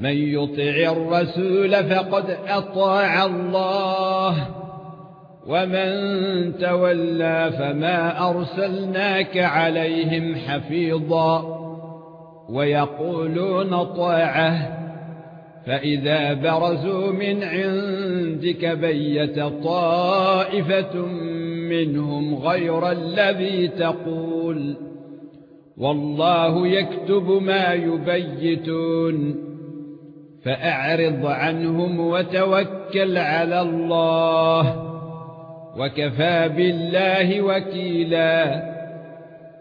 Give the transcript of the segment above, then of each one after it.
من يطع الرسول فقد أطاع الله. ومن تولى فما أرسلناك عليهم حفيظا. ويقولون طاعة. فإذا برزوا من عندك بيت طائفة منهم غير الذي تقول. والله يكتب ما يبيتون. فأعرض عنهم وتوكل على الله وكفى بالله وكيلا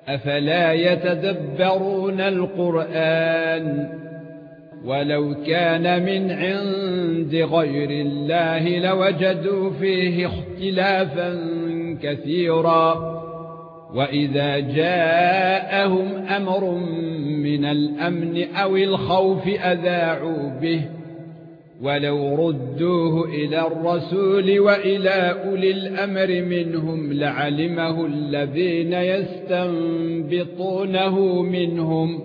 أفلا يتدبرون القرآن ولو كان من عند غير الله لوجدوا فيه اختلافا كثيرا واذا جاءهم أمر من الامن أو الخوف اذاعوا به ولو ردوه إلى الرسول والى اولي الامر منهم لعلمه الذين يستنبطونه منهم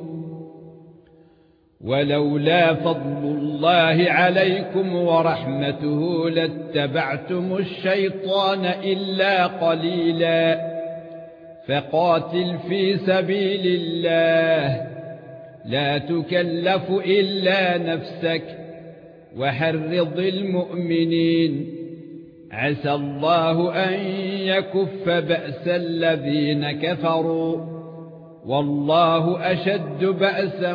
ولولا فضل الله عليكم ورحمته لاتبعتم الشيطان الا قليلا فقاتل في سبيل الله. لا تكلف إلا نفسك وحرض المؤمنين. عسى الله أن يكف بأس الذين كفروا. والله أشد بأسا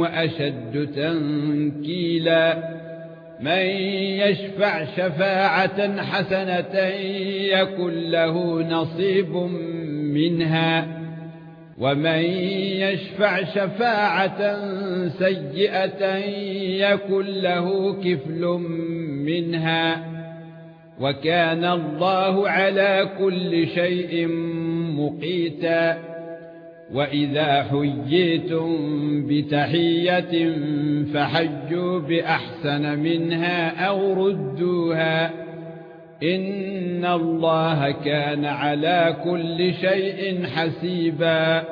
وأشد تنكيلا. من يشفع شفاعة حسنة يكن له نصيب منها ومن يشفع شفاعة سيئة يكن له كفل منها وكان الله على كل شيء مقيتا وإذا حييتم بتحية فحجوا بأحسن منها أو ردوها ان الله كان على كل شيء حسيبا